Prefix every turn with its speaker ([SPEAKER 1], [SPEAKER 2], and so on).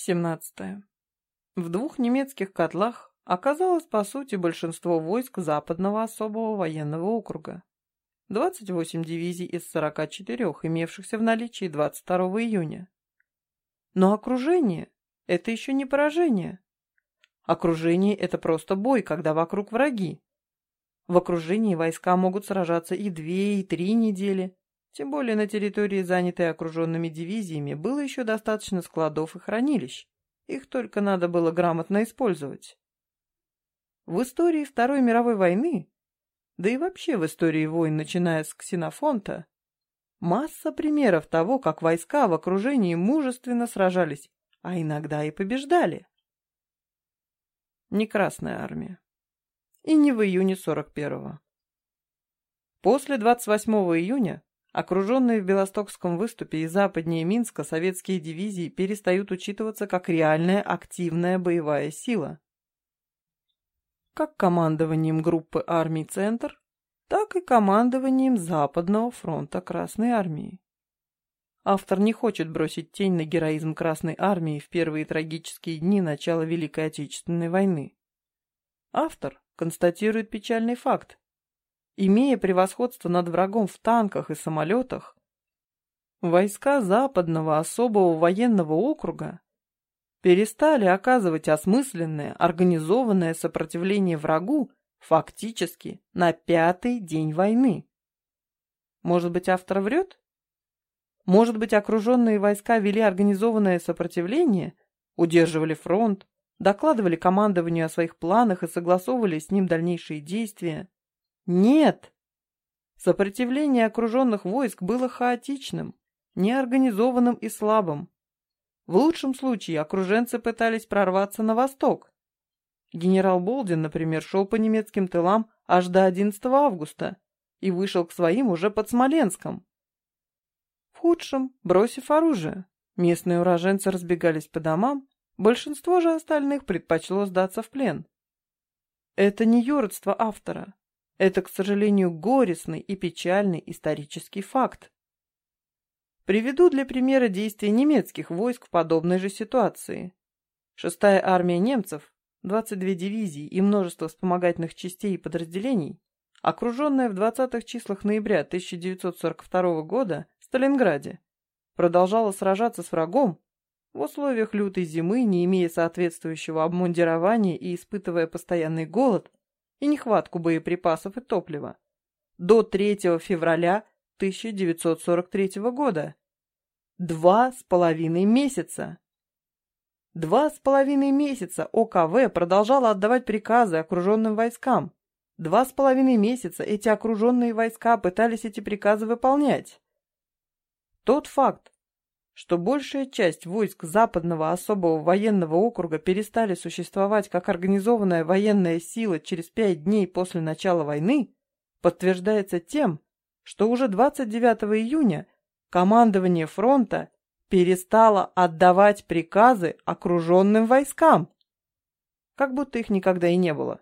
[SPEAKER 1] 17. В двух немецких котлах оказалось по сути большинство войск Западного особого военного округа. 28 дивизий из 44, имевшихся в наличии 22 июня. Но окружение – это еще не поражение. Окружение – это просто бой, когда вокруг враги. В окружении войска могут сражаться и две, и три недели, тем более на территории, занятой окруженными дивизиями, было еще достаточно складов и хранилищ. Их только надо было грамотно использовать. В истории Второй мировой войны, да и вообще в истории войн, начиная с Ксенофонта, масса примеров того, как войска в окружении мужественно сражались, а иногда и побеждали. Не Красная армия. И не в июне 41-го. После 28 июня Окруженные в Белостокском выступе и западнее Минска советские дивизии перестают учитываться как реальная активная боевая сила. Как командованием группы армий «Центр», так и командованием Западного фронта Красной армии. Автор не хочет бросить тень на героизм Красной армии в первые трагические дни начала Великой Отечественной войны. Автор констатирует печальный факт. Имея превосходство над врагом в танках и самолетах, войска Западного особого военного округа перестали оказывать осмысленное, организованное сопротивление врагу фактически на пятый день войны. Может быть, автор врет? Может быть, окруженные войска вели организованное сопротивление, удерживали фронт, докладывали командованию о своих планах и согласовывали с ним дальнейшие действия? Нет! Сопротивление окруженных войск было хаотичным, неорганизованным и слабым. В лучшем случае окруженцы пытались прорваться на восток. Генерал Болдин, например, шел по немецким тылам аж до 11 августа и вышел к своим уже под Смоленском. В худшем, бросив оружие, местные уроженцы разбегались по домам, большинство же остальных предпочло сдаться в плен. Это не юродство автора, это, к сожалению, горестный и печальный исторический факт. Приведу для примера действия немецких войск в подобной же ситуации. Шестая армия немцев, 22 дивизии и множество вспомогательных частей и подразделений, окруженная в 20-х числах ноября 1942 года в Сталинграде, продолжала сражаться с врагом в условиях лютой зимы, не имея соответствующего обмундирования и испытывая постоянный голод, и нехватку боеприпасов и топлива до 3 февраля 1943 года. Два с половиной месяца. Два с половиной месяца ОКВ продолжало отдавать приказы окруженным войскам. Два с половиной месяца эти окруженные войска пытались эти приказы выполнять. Тот факт, что большая часть войск Западного особого военного округа перестали существовать как организованная военная сила через пять дней после начала войны, подтверждается тем, что уже 29 июня командование фронта перестало отдавать приказы окруженным войскам, как будто их никогда и не было.